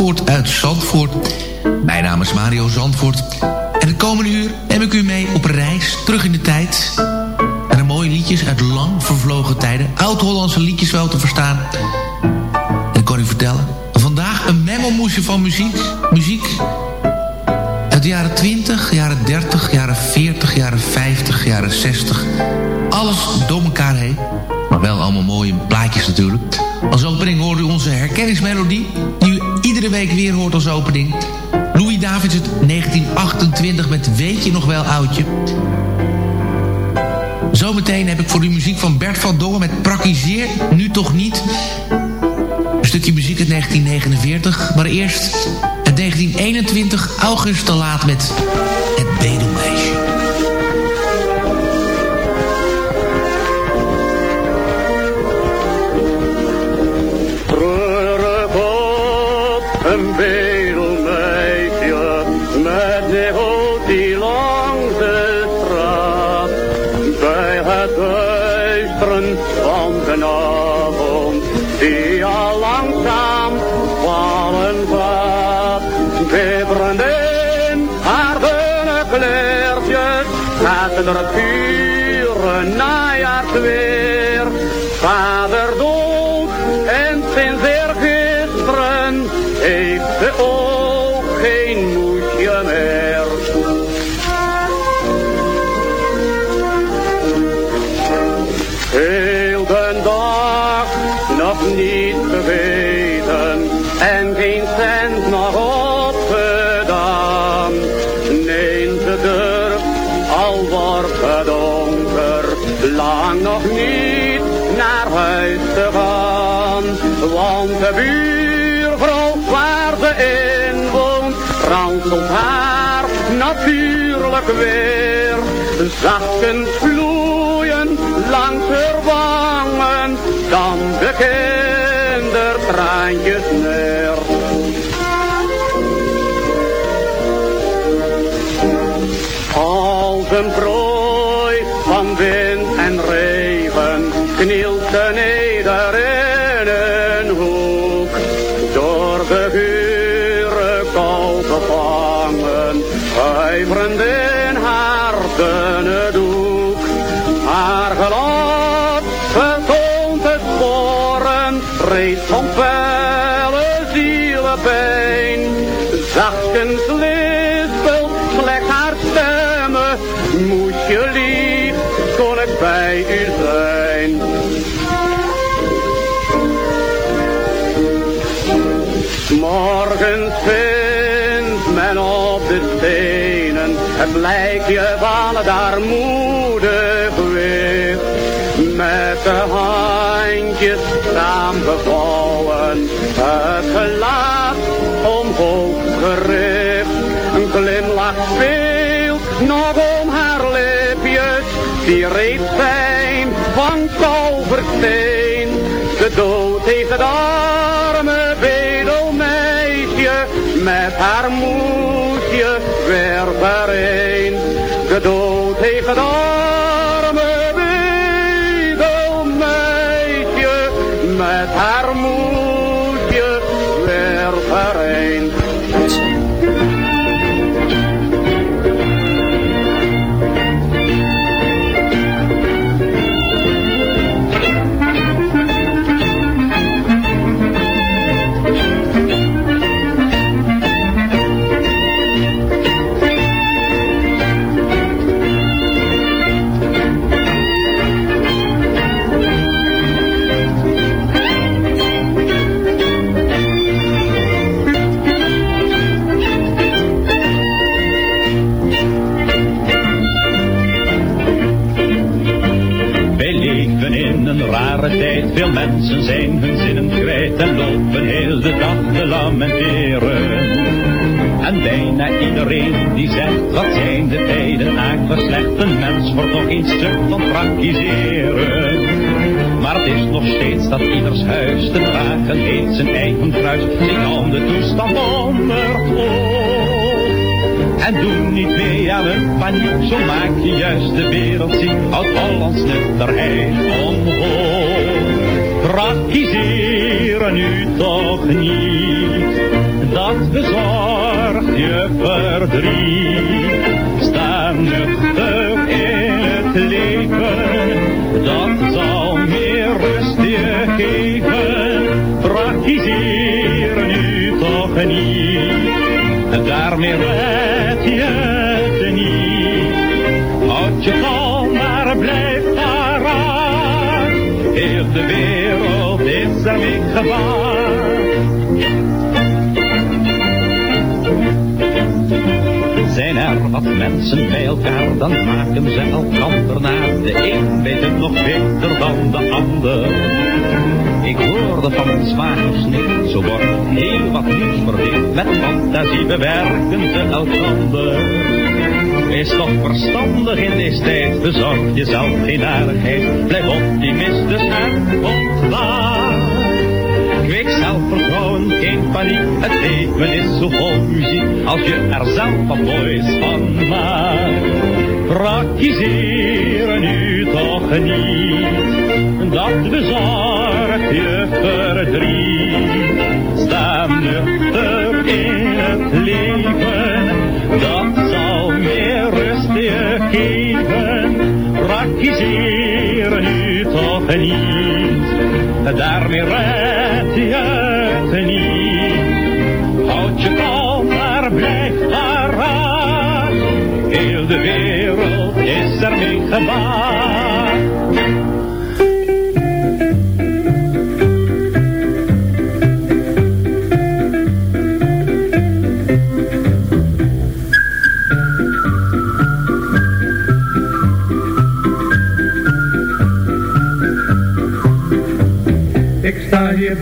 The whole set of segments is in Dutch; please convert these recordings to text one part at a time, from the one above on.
Zandvoort uit Zandvoort. Mijn naam is Mario Zandvoort. En de komende uur neem ik u mee op reis terug in de tijd. En mooie liedjes uit lang vervlogen tijden. Oud-Hollandse liedjes wel te verstaan. En ik kan u vertellen. Vandaag een mengelmoesje van muziek. Muziek uit de jaren 20, jaren 30, jaren 40, jaren 50, jaren 60. Alles door elkaar heen. Maar wel allemaal mooie plaatjes natuurlijk. Als opening hoort u onze herkenningsmelodie... iedere week weer hoort als opening. Louis Davids uit 1928 met Weet je nog wel oudje. Zometeen heb ik voor u muziek van Bert van Dongen met Praktiseer nu toch niet. Een stukje muziek uit 1949. Maar eerst uit 1921 August te laat met Het Bedelmeisje. Een bedelmeisje met nehoot die langs de straat. Bij het duisteren van de avond die al langzaam vallen gaat. Bibberend in haar dunne kleertjes gaat er het pure najaarsweer. In woont, ranselt haar natuurlijk weer. Zachtens vloeien langs haar wangen, dan de kindertraantjes neer. Als Morgens vindt men op de stenen het lijkje van daar moedig gewicht. Met de handjes samengevallen, het gelaat omhoog gericht. Een glimlach speelt nog om haar lipjes, die reeds zijn van kalversteen. De dood heeft het arme bedelmeisje met haar moesje weer vereen. De dood heeft mensen zijn hun zinnen kwijt en lopen heel de dag te lamenteren. En bijna iedereen die zegt, wat zijn de tijden eigenlijk slecht, een mens wordt nog een stuk van praktiseren. Maar het is nog steeds dat ieders huis te dragen heeft zijn eigen kruis, zich aan de toestand onder. En doe niet mee aan een paniek, zo maak je juist de wereld ziek. Houd Hollands nutterheid omhoog. Praktiseren nu toch niet, dat bezorgt je verdriet. Wat mensen bij elkaar, dan maken ze elkander na. De een weet het nog beter dan de ander. Ik hoorde van een zwagers niet, zo wordt heel wat nieuws verdiend. Met fantasie bewerken ze elkander. Wees toch verstandig in deze tijd, bezorg jezelf geen aardigheid. Blijf optimistisch en ontwaar het leven is zo vol muziek als je er zelf wat moois van maakt. Praktiseer nu toch niet dat bezorgt je verdriet. Sta nuchter in het leven, dat zal meer rust je geven. Praktiseer nu toch niet, daarmee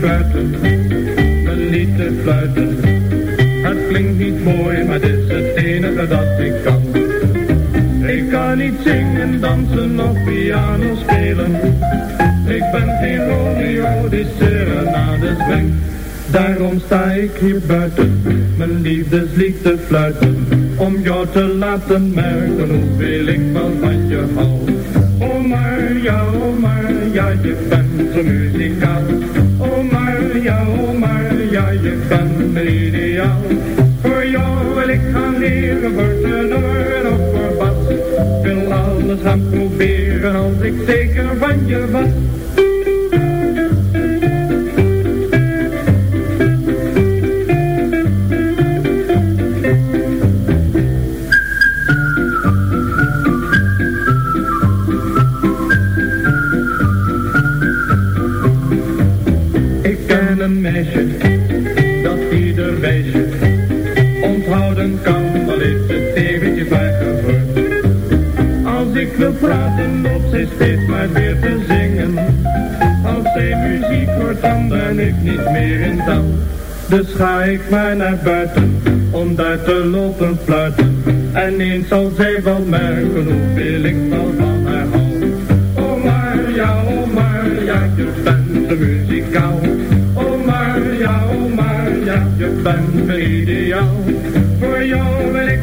een lied te fluiten. Het klinkt niet mooi, maar het is het enige dat ik kan. Ik kan niet zingen, dansen of piano spelen. Ik ben geen Romeo die serenades brengt. Daarom sta ik hier buiten, mijn liefdeslied te fluiten. Om jou te laten merken hoeveel ik wel van je hou. Oh Marja, oh Marja, je bent zo muzikaal. Me ideaal. Voor jou wil ik gaan leren, voor tenor of voor bas. Wil alles gaan proberen als ik zeker van je was. Zij steeds maar weer te zingen. Als zij muziek hoort, dan ben ik niet meer in touw. Dus ga ik maar naar buiten, om daar te lopen fluiten. En eens zal zij wel merken, hoeveel ik wel van haar hou. Oh Marja, oh Marja, je bent de muzikaal. Oh Marja, oh Marja, je bent me ideaal. Voor jou wil ik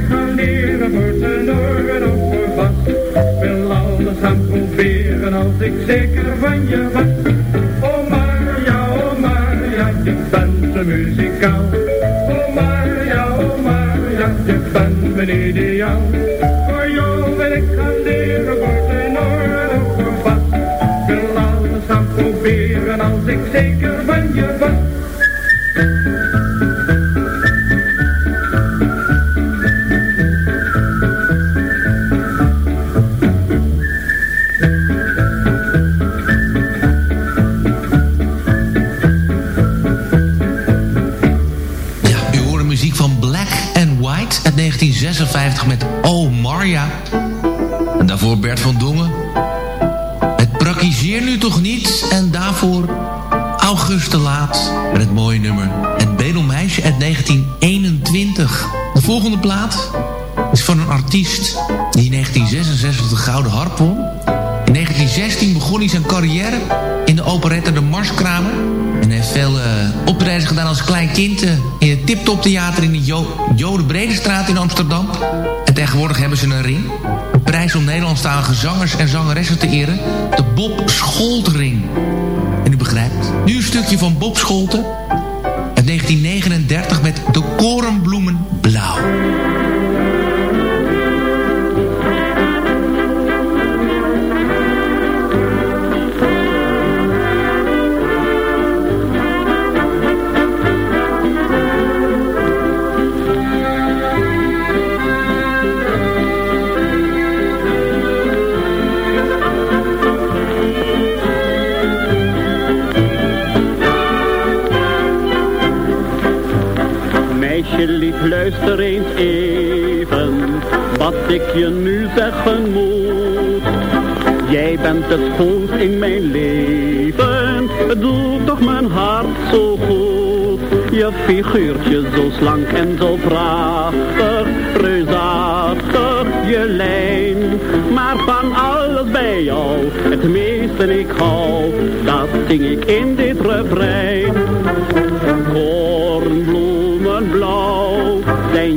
als ik zeker van je was. Oh Marja, oh Marja, je bent de muzikaal. Oh Marja, oh Marja, je bent mijn ideaal. Theater in de jo Jode Bredestraat in Amsterdam. En tegenwoordig hebben ze een ring. Een prijs om Nederlandstalige zangers en zangeressen te eren. De Bob Scholtering. En u begrijpt. Nu een stukje van Bob Scholten. Uit 1939 met De Korenbloemen Blauw. Meisje lief, luister eens even, wat ik je nu zeggen moet. Jij bent het schoonst in mijn leven, het doet toch mijn hart zo goed. Je figuurtje zo slank en zo prachtig, reusachtig, je lijn. Maar van alles bij jou, het meeste ik hou, dat zing ik in dit refrein.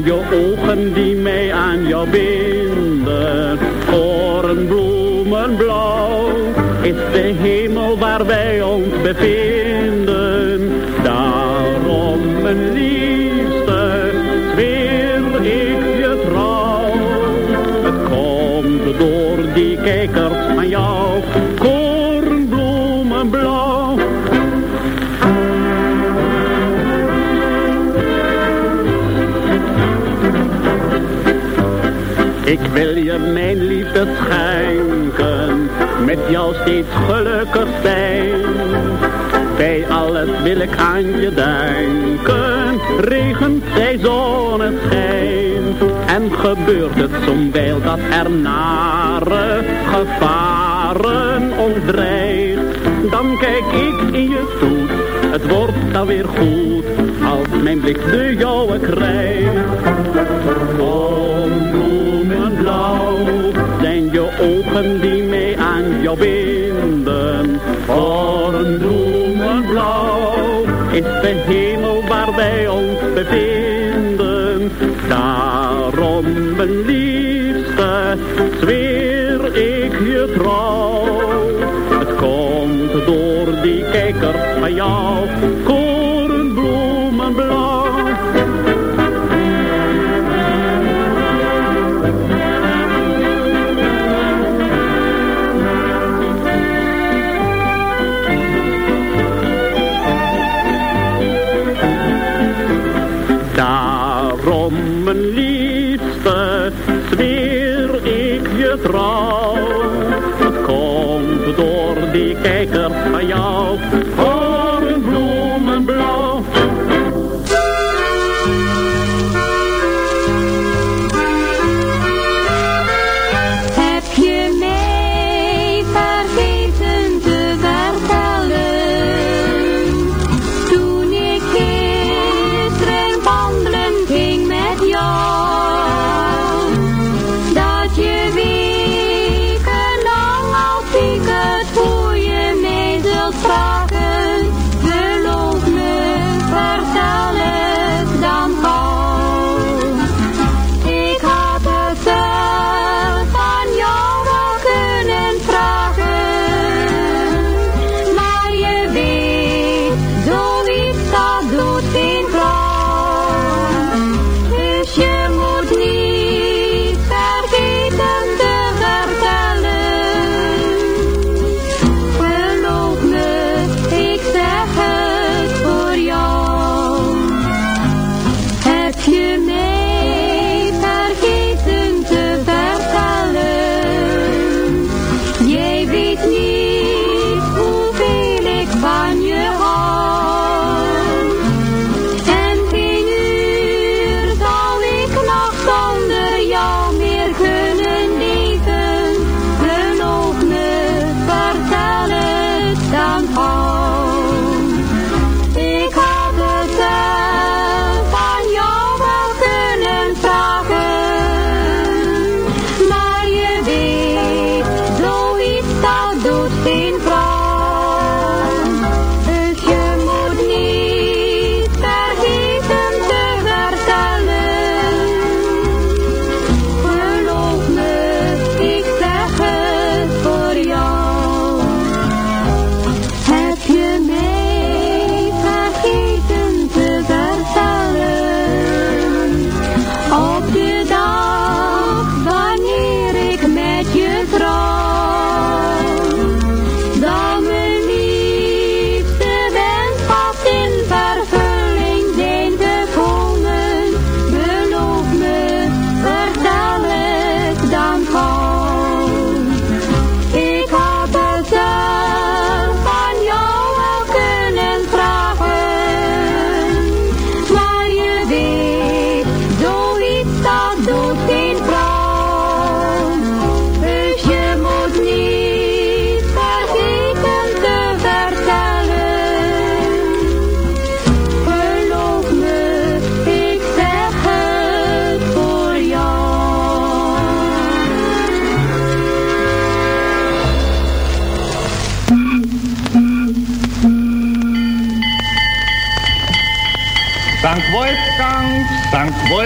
Je ogen die mij aan jou binden. Kornbloemenblauw is de hemel waar wij ons bevinden. Daarom, mijn liefste, Ik wil je mijn liefde schenken, met jou steeds gelukkig zijn. Bij alles wil ik aan je denken, regent zij zonneschijn. En gebeurt het soms wel dat er nare gevaren ons. Dan kijk ik in je toe, het wordt dan weer goed, als mijn blik de jouwe krijgt. Oh zijn je ogen die mij aan jou binden. Voor een bloemenblauw is de hemel waar wij ons bevinden. Daarom, mijn liefste, zweer ik je trouw. Het komt door die kijker van jou.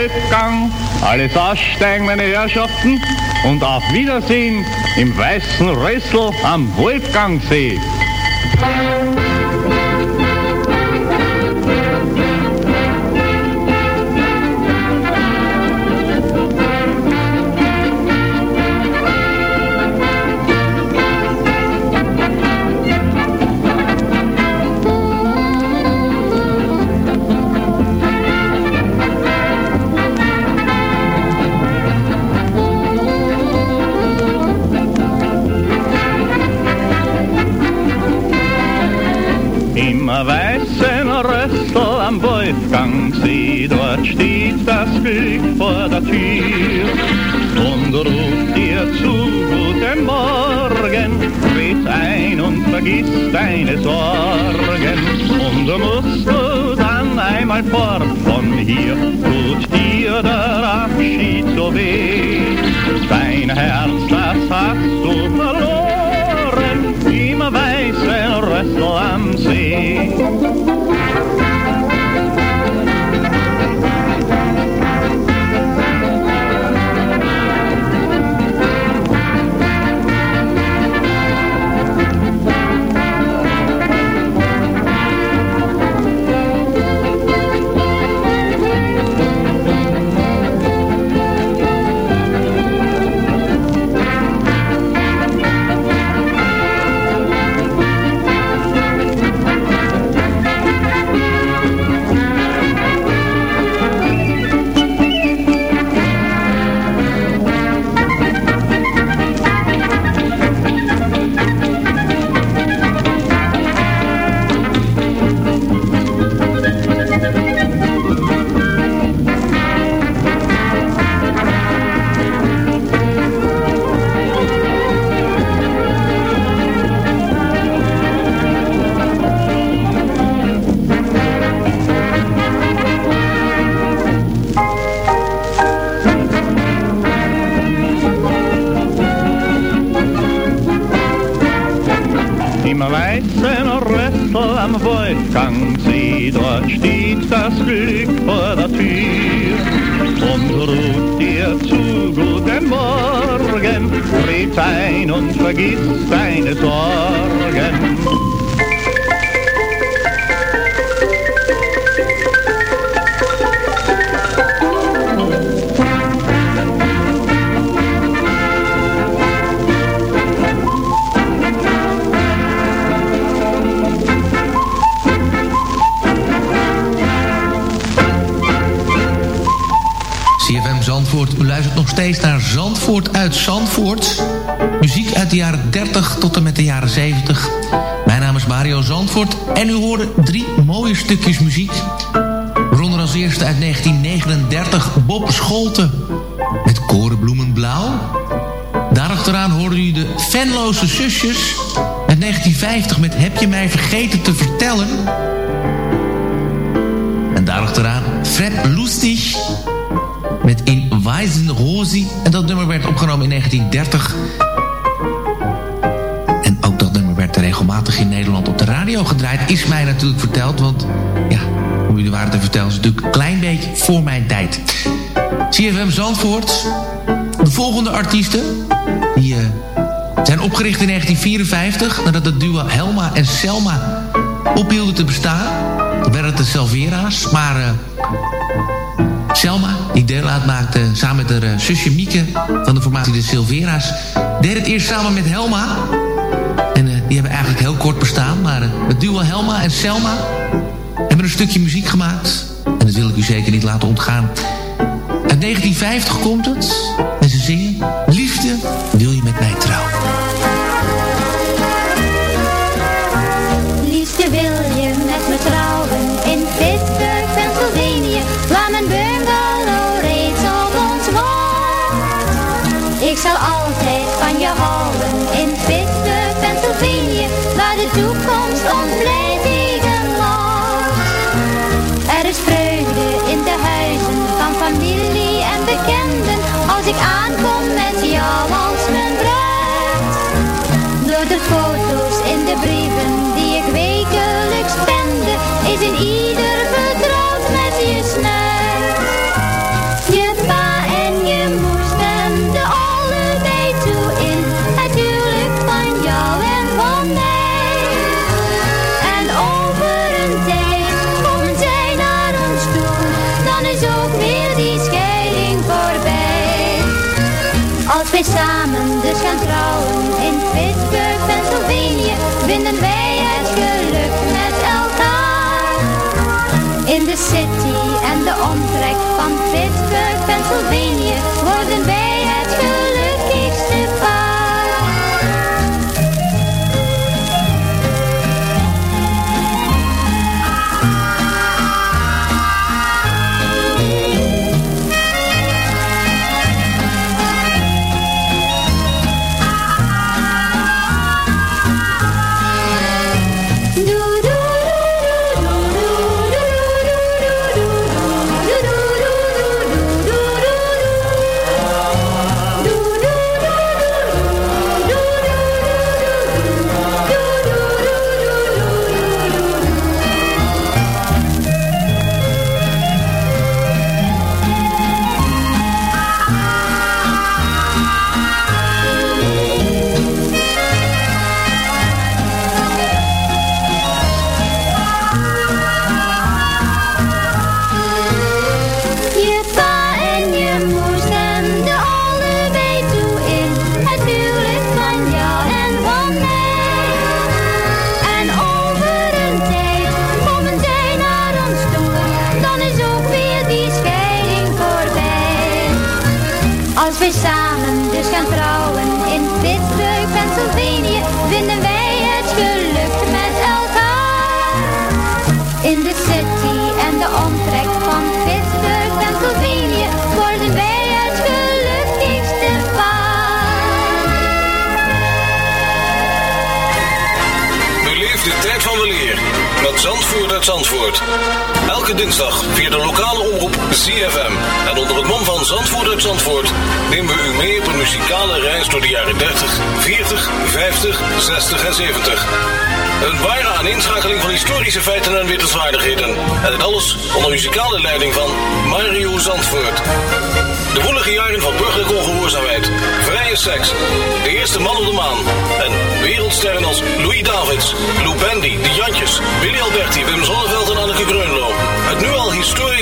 Wolfgang, alles aussteigen, meine Herrschaften, und auf Wiedersehen im weißen Rössel am Wolfgangsee. Wolfgang See, dort steht das Glück vor der Tür. Und ruft dir zu, guten Morgen, tritt ein und vergiss deine Sorgen. Und musst du dann einmal fort von hier, tut dir der Abschied so weh, dein Herz, das hast du verloren, im weißen Rössel am See. Dort steht das Glück vor der Tür und ruft dir zu, guten Morgen, tritt ein und vergiss deine Sorgen. Steeds naar Zandvoort uit Zandvoort. Muziek uit de jaren 30 tot en met de jaren 70. Mijn naam is Mario Zandvoort en u hoorde drie mooie stukjes muziek. Waaronder als eerste uit 1939 Bob Scholten met Korenbloemen Blauw. Daarachteraan hoorde u de Venloze Zusjes uit 1950 met Heb je mij vergeten te vertellen... En daarachteraan Fred Lustig met In Weisen Rosi. En dat nummer werd opgenomen in 1930. En ook dat nummer werd regelmatig in Nederland op de radio gedraaid. Is mij natuurlijk verteld, want ja, om u de te vertellen... is natuurlijk een klein beetje voor mijn tijd. CFM Zandvoort. De volgende artiesten, die... eh, zijn opgericht in 1954 nadat het duo Helma en Selma ophielden te bestaan. werden het de Selvera's, maar eh, Selma, die deel uitmaakte samen met haar eh, zusje Mieke van de formatie de Silvera's, deed het eerst samen met Helma. En eh, die hebben eigenlijk heel kort bestaan, maar eh, het duo Helma en Selma hebben een stukje muziek gemaakt. En dat wil ik u zeker niet laten ontgaan. Uit 1950 komt het. En ze zingen... Liefde, wil je zal altijd van je houden in Pittsburgh, Pennsylvania, waar de toekomst ons blij. Er is vreugde in de huizen van familie en bekenden, als ik aankom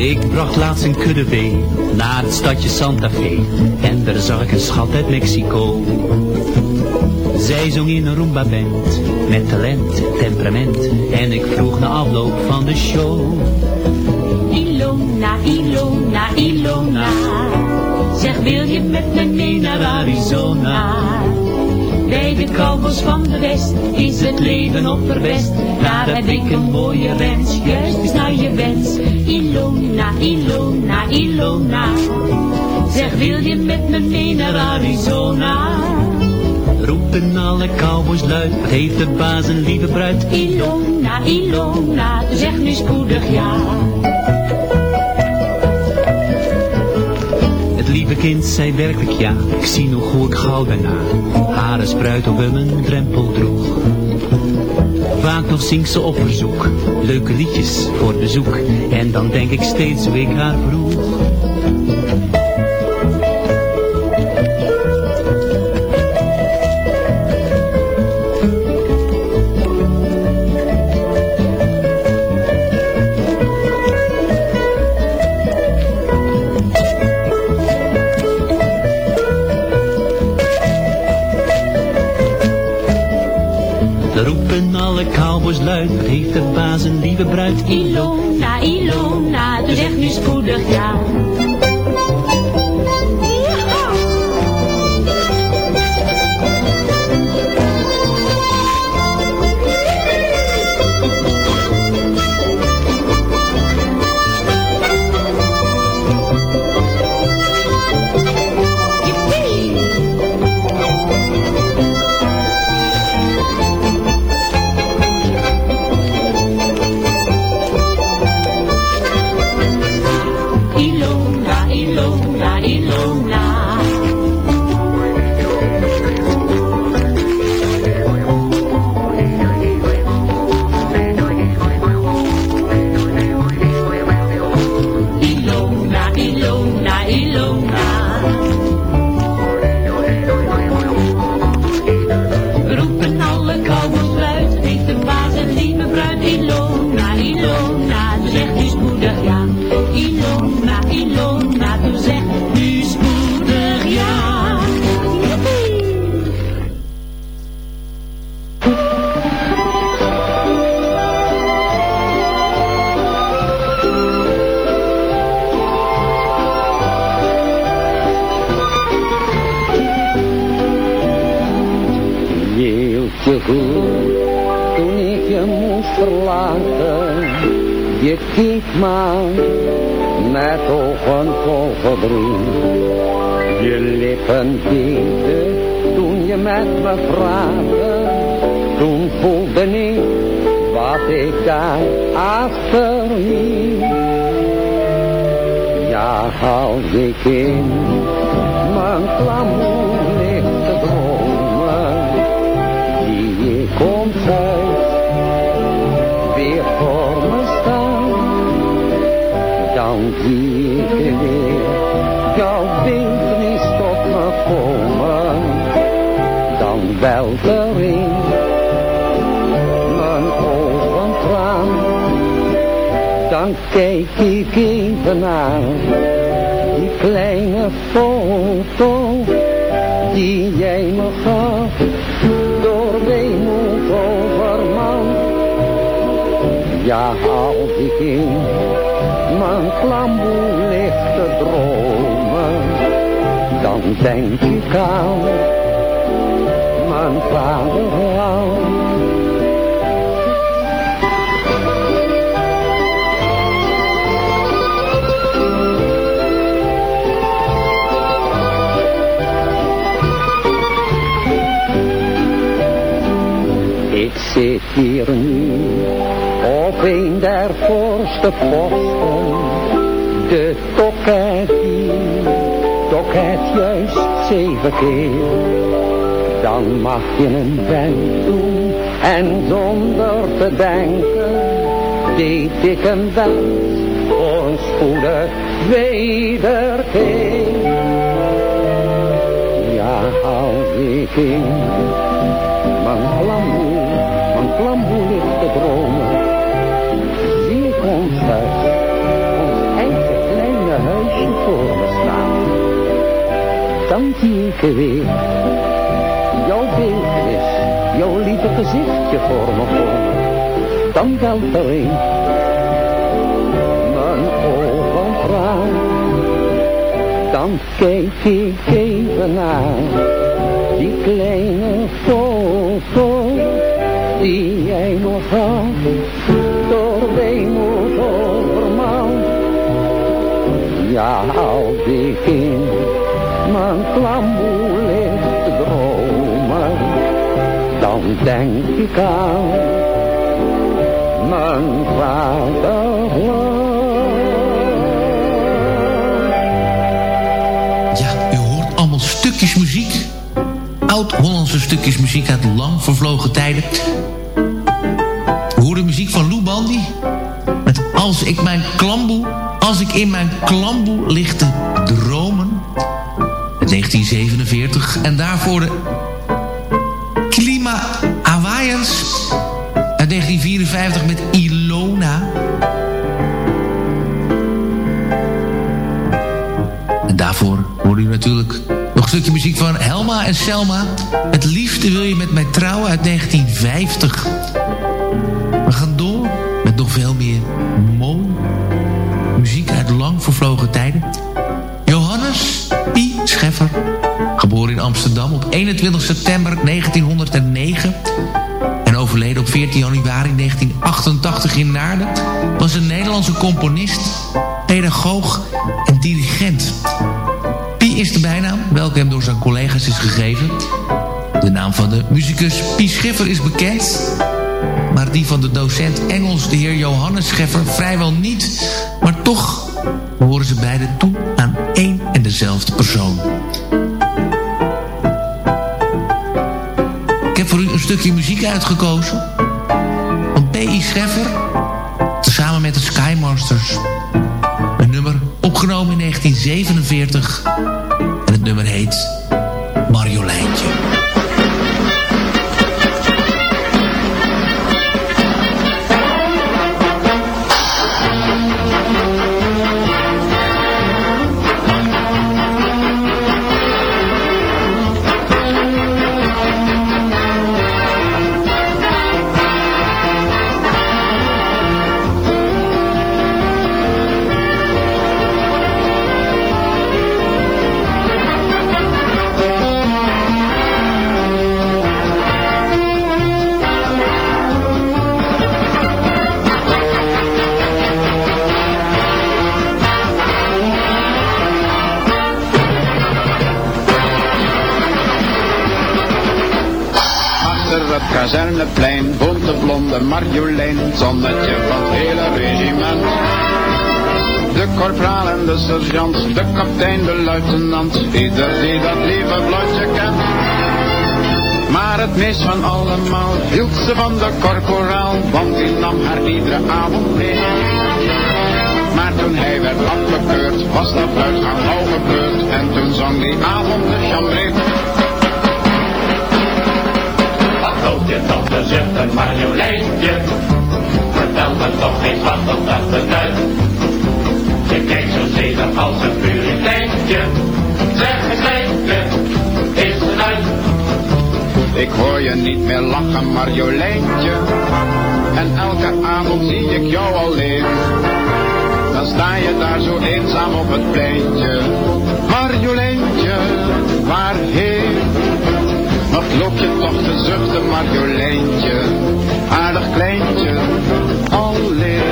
Ik bracht laatst een kudde wee naar het stadje Santa Fe en daar zag ik een schat uit Mexico. Zij zong in een rumba band met talent, temperament en ik vroeg na afloop van de show. Ilona, Ilona, Ilona. Zeg, wil je met me mee naar Arizona? Bij de cowboys van de West is het leven op verwest. Daar heb ik een mooie wens, juist is naar je wens. Ilona, Ilona, Ilona. Zeg, wil je met me mee naar Arizona? Roepen alle cowboys luid, wat heeft de baas een lieve bruid? Ilona, Ilona, zeg nu spoedig ja. Het lieve kind zei werkelijk ja, ik zie nog hoe ik gauw daarna haren spruit op hem een drempel droeg. Vaak nog zingt ze op verzoek, leuke liedjes voor bezoek, en dan denk ik steeds ik haar vroeg. Bruid? Ilona, Ilona, dus zeg nu spoedig ja. Keek maar met ogen vol verdriet. Je lippen beefden toen je met me praatte. Toen voelde ik wat ik daar achterliet. Ja, als ik in mijn klamoer Ik weer jouw beeld niet tot me komen. Dan welt erin. Mijn ogen traan, dan kijk ik even naar die kleine foto die jij me gaf. Door weemoed overman, ja als ik in mijn klamboe ligt te dromen, dan denk ik aan mijn vaderland. Ik zit hier nu op een der voorste posten, de tokkettie, tokket juist zeven keer. Dan mag je een wenk doen en zonder te denken, deed ik een wens voor een spoedig wederkeer. Ja, als ik in mijn klamboe, mijn klamboe Dan zie ik weer jouw beeldenis, jouw lieve gezichtje voor me komen. Dan valt er een, mijn ogen vraan. Dan kijk ik even naar die kleine foto die jij nog had, door weemoed overman. Ja, als ik in mijn klamboe ligt te dromen, dan denk ik aan mijn vaderland. Ja, u hoort allemaal stukjes muziek. Oud-Hollandse stukjes muziek uit lang vervlogen tijden. We hoorden muziek van Lou Bandy. Met Als ik mijn klamboe, als ik in mijn klamboe lig te. Uit 1947. En daarvoor de Klima Hawaiians. Uit 1954 met Ilona. En daarvoor hoorde u natuurlijk nog een stukje muziek van Helma en Selma. Het liefste wil je met mij trouwen uit 1950. We gaan door met nog veel meer mooi muziek uit lang vervlogen tijden. Scheffer, geboren in Amsterdam op 21 september 1909... en overleden op 14 januari 1988 in Naarden... was een Nederlandse componist, pedagoog en dirigent... Pi is de bijnaam, welke hem door zijn collega's is gegeven. De naam van de muzikus Pi Schiffer is bekend... maar die van de docent Engels, de heer Johannes Scheffer, vrijwel niet. Maar toch behoren ze beide toe aan één en dezelfde persoon. Ik heb voor u een stukje muziek uitgekozen... van P.I. Scheffer, tezamen met de Skymasters... Een nummer opgenomen in 1947. En het nummer heet Marjoleintje. Marjolein, zonnetje van het hele regiment. De korporaal en de sergeant, de kapitein, de luitenant, ieder die dat lieve blondje kent. Maar het meest van allemaal hield ze van de korporaal, want die nam haar iedere avond mee. Maar toen hij werd afgekeurd, was dat al gebeurd, en toen zong die avond de chambree. Een Marjoleintje. Vertel me toch eens wat op dat beduidt. Je kijkt zo zedig als een puriteintje. Zeg eens kleintje, is het uit? Ik hoor je niet meer lachen, Marjoleintje. En elke avond zie ik jou alleen. Dan sta je daar zo eenzaam op het pleintje. Marjoleintje, waarheen? Wat loop je toch te zuchten, Marjoleintje? Aardig kleintje, alleen.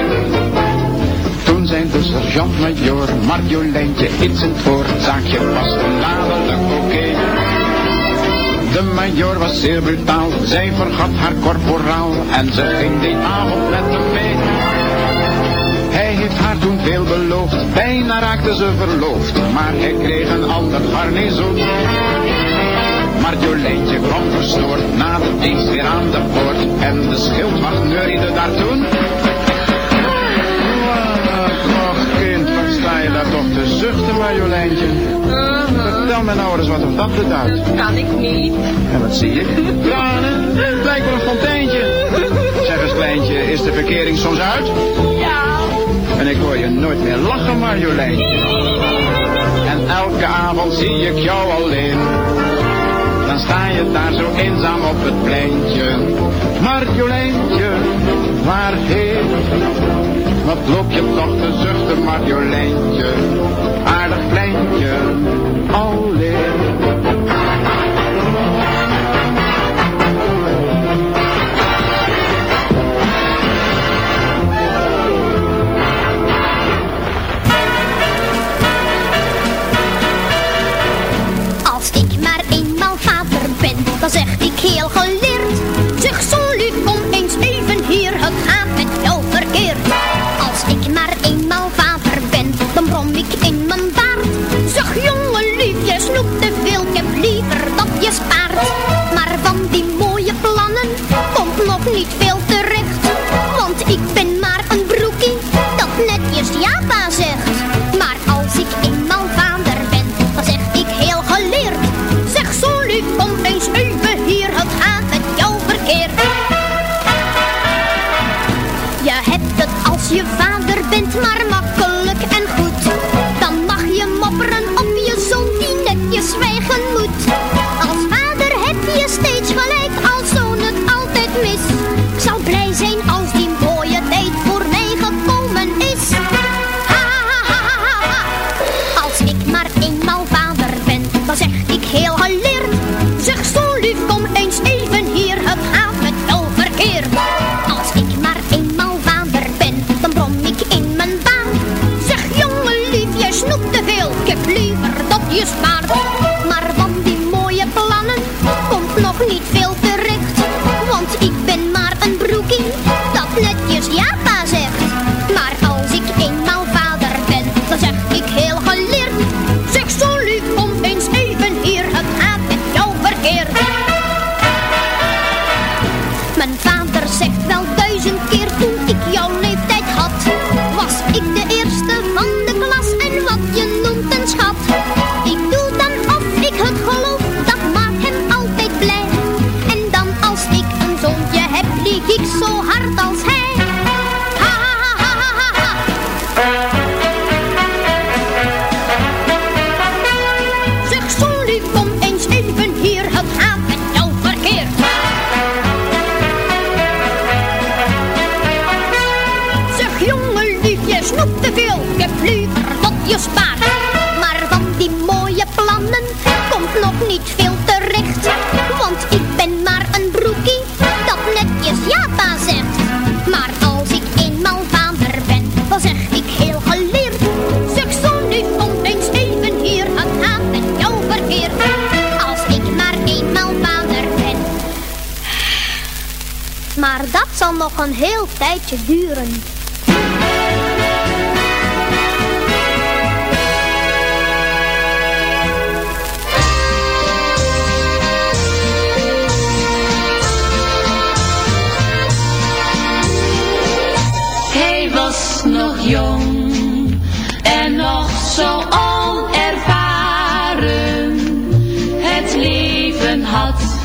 Toen zijn de sergeant-majoor Marjoleintje in het woord. Zaakje was onladelijk oké. De majoor was zeer brutaal, zij vergat haar korporaal en ze ging die avond met hem mee. Hij heeft haar toen veel beloofd, bijna raakte ze verloofd, maar hij kreeg een ander garnizoen. Marjoleintje kwam verstoord na de dienst weer aan de poort en de schildwacht neuriede daar toen. Och kind, wat sta je daar toch te zuchten, Marjoleintje? Vertel mij nou eens wat dat beduidt. Kan ik niet. En wat zie ik? Tranen, het lijkt wel een fonteintje. Zeg eens kleintje, is de verkering soms uit? Ja. En ik hoor je nooit meer lachen, Marjoleintje. En elke avond zie ik jou alleen. Sta je daar zo eenzaam op het pleintje. Marjoleintje, waarheen? Wat loop je toch te zuchten, Marjoleintje? Aardig kleintje, alleen. Ben, dan zeg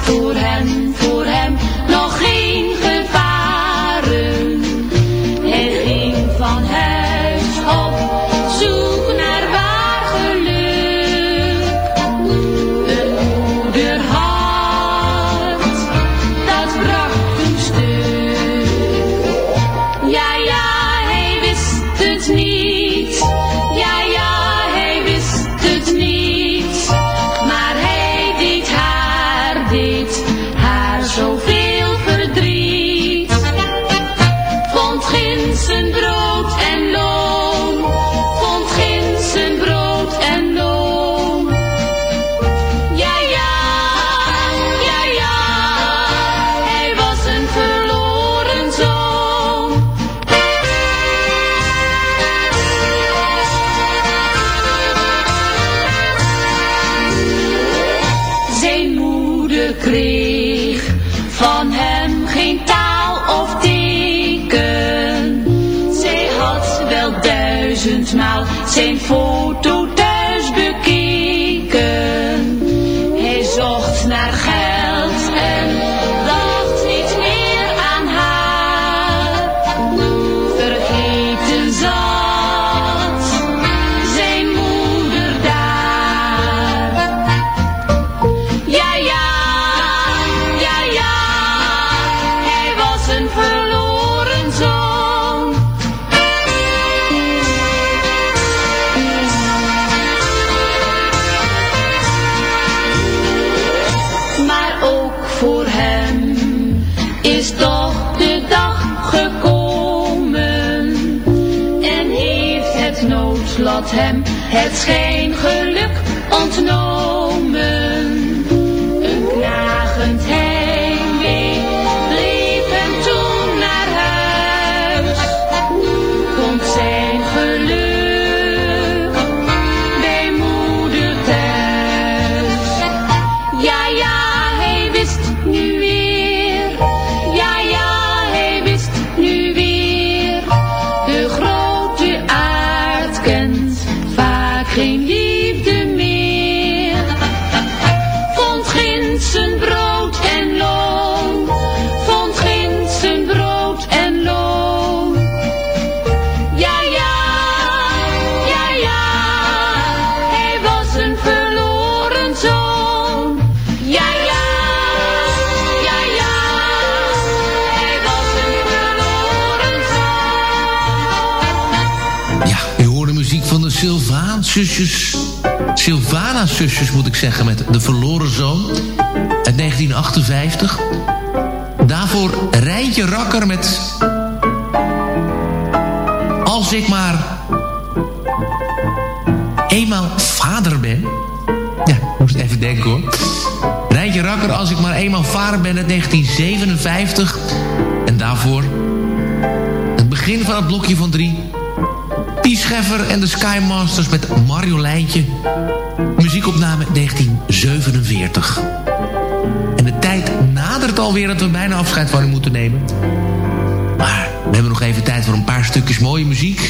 Het hem het schijngeluk ontnomen. Sylvana-zusjes moet ik zeggen, met De Verloren Zoon. Uit 1958. Daarvoor Rijntje Rakker met... Als ik maar... eenmaal vader ben... Ja, moest even denken hoor. Rijntje Rakker, als ik maar eenmaal vader ben uit 1957. En daarvoor... het begin van het blokje van drie... Pie Scheffer en de Skymasters met Marjoleintje. Muziekopname 1947. En de tijd nadert alweer dat we bijna afscheid van u moeten nemen. Maar we hebben nog even tijd voor een paar stukjes mooie muziek.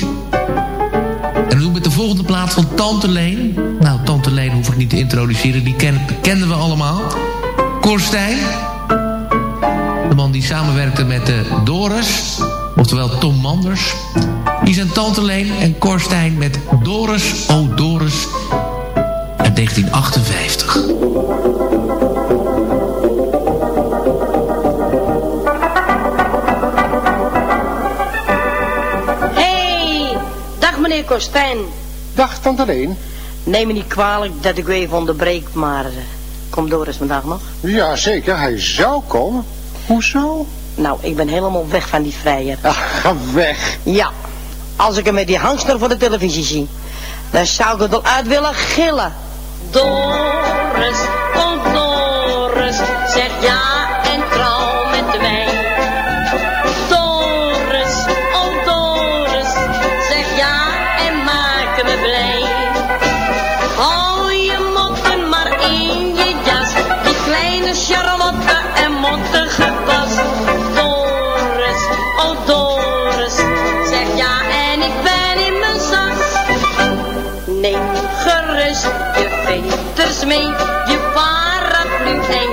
En dat doen we met de volgende plaat van Tante Leen. Nou, Tante Leen hoef ik niet te introduceren, die ken, kennen we allemaal. Korstijn. De man die samenwerkte met de Doris, oftewel Tom Manders. Die zijn Tante Leen en Korstijn met Doris, oh Doris, uit 1958. Hey, dag meneer Kostijn. Dag, tante Leen. Neem me niet kwalijk dat ik u even onderbreek, maar eh, kom Doris vandaag nog. Ja, zeker. Hij zou komen. Hoezo? Nou, ik ben helemaal weg van die vrijer. Ach, ga weg. Ja, als ik hem met die hangster voor de televisie zie, dan zou ik het wel uit willen gillen. Doris, oh Doris, zeg ja veters mee, je paraplu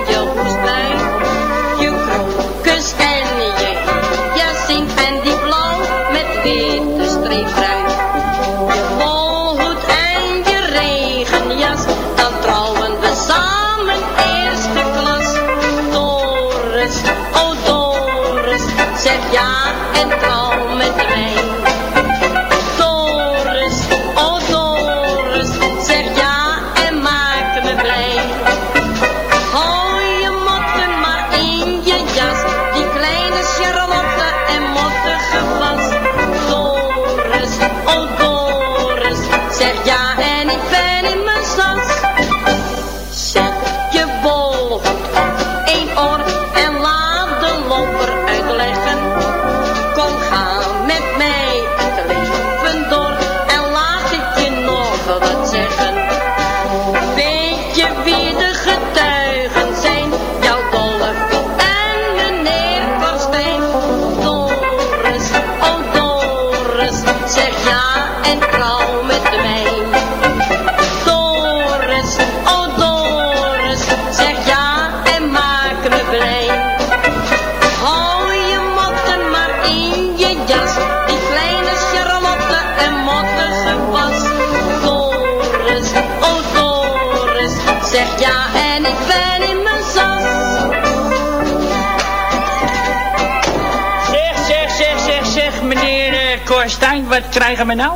krijgen we nou?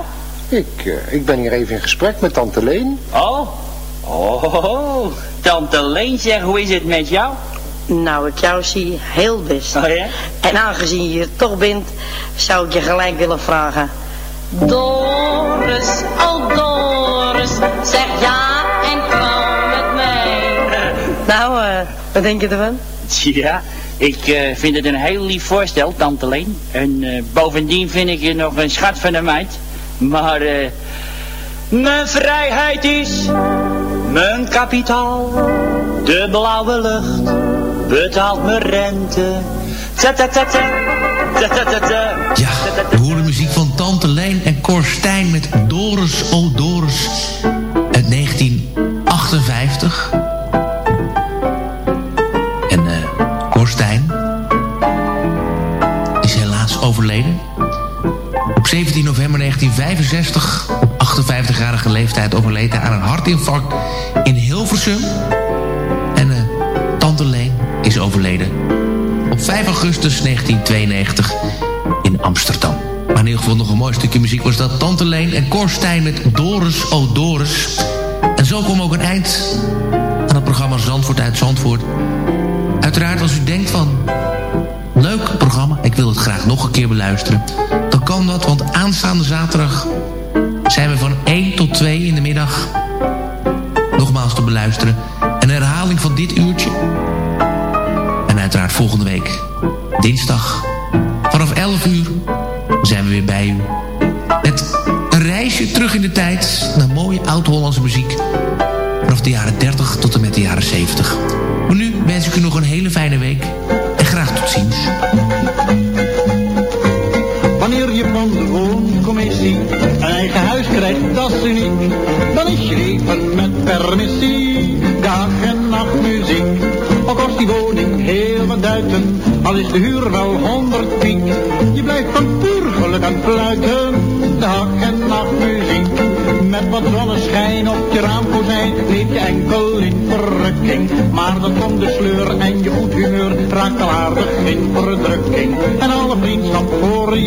Ik, uh, ik ben hier even in gesprek met tante Leen. Oh, oh, tante Leen, zeg, hoe is het met jou? Nou, ik jou zie heel best. Oh ja? En aangezien je hier toch bent, zou ik je gelijk willen vragen. Doris, oh Doris, zeg ja en kom met mij. Nou, uh, wat denk je ervan? Ja, ik uh, vind het een heel lief voorstel, tante Leen. En uh, bovendien vind ik je nog een schat van een meid. Maar uh, mijn vrijheid is mijn kapitaal. De blauwe lucht betaalt mijn rente. Ta -ta -ta ja, we horen muziek van Tante Leen en Cor Stijn met Doris, oh Doris 17 november 1965, op 58-jarige leeftijd, overleed hij aan een hartinfarct in Hilversum. En uh, Tante Leen is overleden op 5 augustus 1992 in Amsterdam. Maar in ieder geval nog een mooi stukje muziek was dat Tante Leen en Korstijn met Doris, oh Doris. En zo kwam ook een eind aan het programma Zandvoort uit Zandvoort. Uiteraard als u denkt van... Leuk programma, ik wil het graag nog een keer beluisteren. Dan kan dat, want aanstaande zaterdag zijn we van 1 tot 2 in de middag... nogmaals te beluisteren. Een herhaling van dit uurtje en uiteraard volgende week, dinsdag, vanaf 11 uur, zijn we weer bij u. Met een reisje terug in de tijd naar mooie oud-Hollandse muziek. Vanaf de jaren 30 tot en met de jaren 70. Maar nu wens ik u nog een hele fijne week. Wanneer je van de wooncommissie een eigen huis krijgt, dat is uniek. Dan is je leven met permissie, dag en nacht muziek. Al kost die woning heel wat duiten, al is de huur wel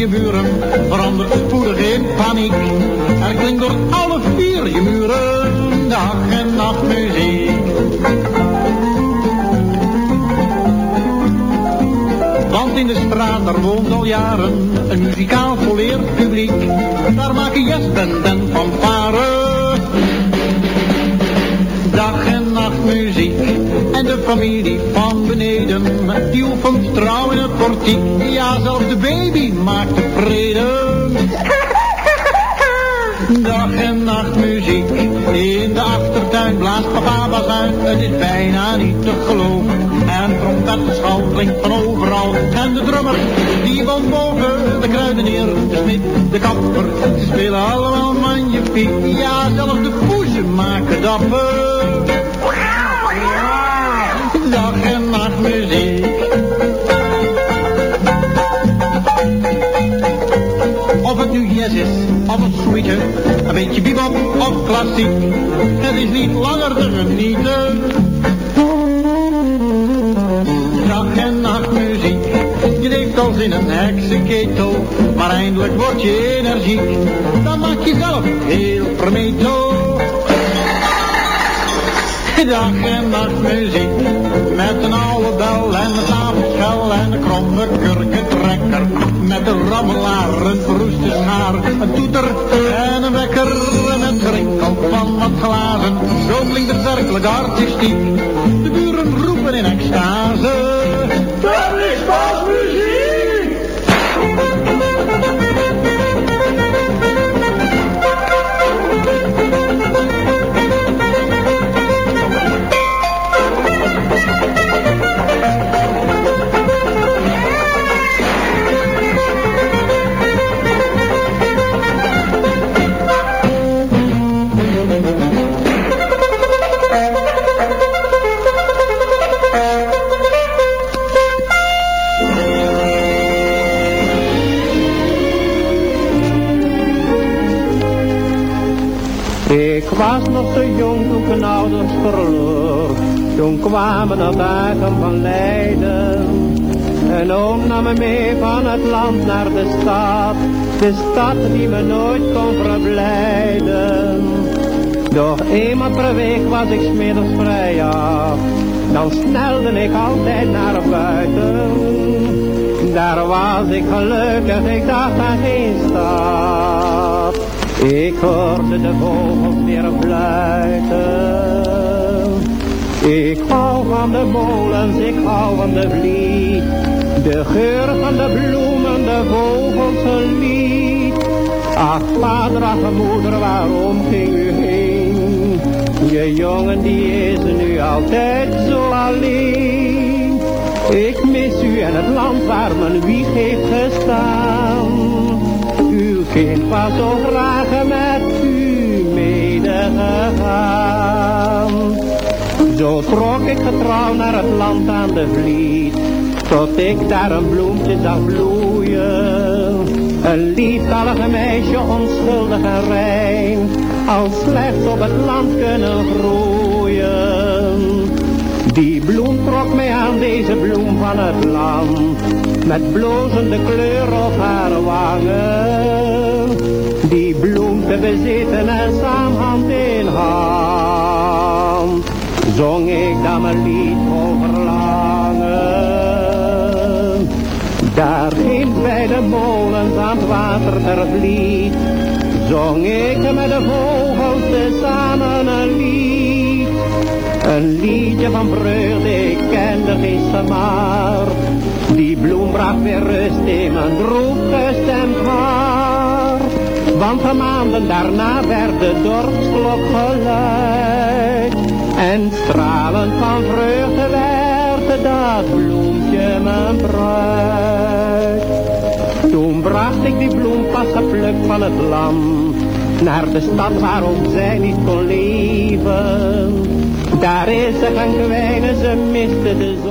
buren verandert spoedig in paniek. Er klinkt door alle vier je muren, dag en nacht muziek. Want in de straat, daar woont al jaren een muzikaal volleerd publiek. Daar maken jazzband en fanfare. Dag en nacht muziek. En de familie van beneden, die oefent trouw in het portiek. Ja, zelfs de baby maakt tevreden. Dag en nacht muziek. In de achtertuin blaast papa bazuin. Het is bijna niet te geloven. En trompettenschal klinkt van overal. En de drummer, die woont boven. De kruidenier, de smid, de kapper. Ze spelen allemaal magnifiek. Ja, zelfs de poezen maken dapper. Muziek. Of het nu jazz is, of het suite, een beetje bebop of klassiek. Het is niet langer te genieten. Dag en nacht muziek, je leeft als in een heksenketel, maar eindelijk word je energiek. Dan maak je zelf heel vermetel. Dag en nacht muziek, met een oude en een tafelschel en een kromme kurkentrekker. Met een rammelaar, een verroeste schaar, een toeter en een wekker. En het gerinkel van wat glazen, zo klinkt het werkelijk artistiek. De buren roepen in extase. Dat is pas muziek! Was nog zo jong toen ik mijn ouders verloor. Toen kwamen de dagen van lijden. En oom nam me mee van het land naar de stad. De stad die me nooit kon verblijden. Doch eenmaal per week was ik smiddags vrij af. Dan snelde ik altijd naar buiten. Daar was ik gelukkig, ik dacht aan geen stad. Ik hoorde de vogels weer fluiten. Ik hou van de molens, ik hou van de vliet. De geur van de bloemen, de vogels. Ach, vader, ach, moeder, waarom ging u heen? Je jongen die is nu altijd zo alleen. Ik mis u en het land waar mijn wieg heeft gestaan. Kind was zo graag met u medegegaan. Zo trok ik getrouw naar het land aan de vliet, tot ik daar een bloempje zag bloeien. Een lieftallige meisje, onschuldig en rein, al slechts op het land kunnen groeien. Die bloem trok mij aan, deze bloem van het land, met blozende kleur op haar wangen. Te bezitten en samen hand in hand, zong ik dan mijn lied vol verlangen. Daar ging bij de molens aan het water ter vliet, zong ik met de vogels tezamen een lied. Een liedje van vreugde, ik kende geen maar. Die bloem bracht weer rust in mijn droef gestemd haar. Want de maanden daarna werd de dorpsklok geluid. En stralend van vreugde werd dat bloempje mijn bruid. Toen bracht ik die bloem pas geplukt van het land. Naar de stad waarom zij niet kon leven. Daar is ze gaan kwijnen, ze miste de zon.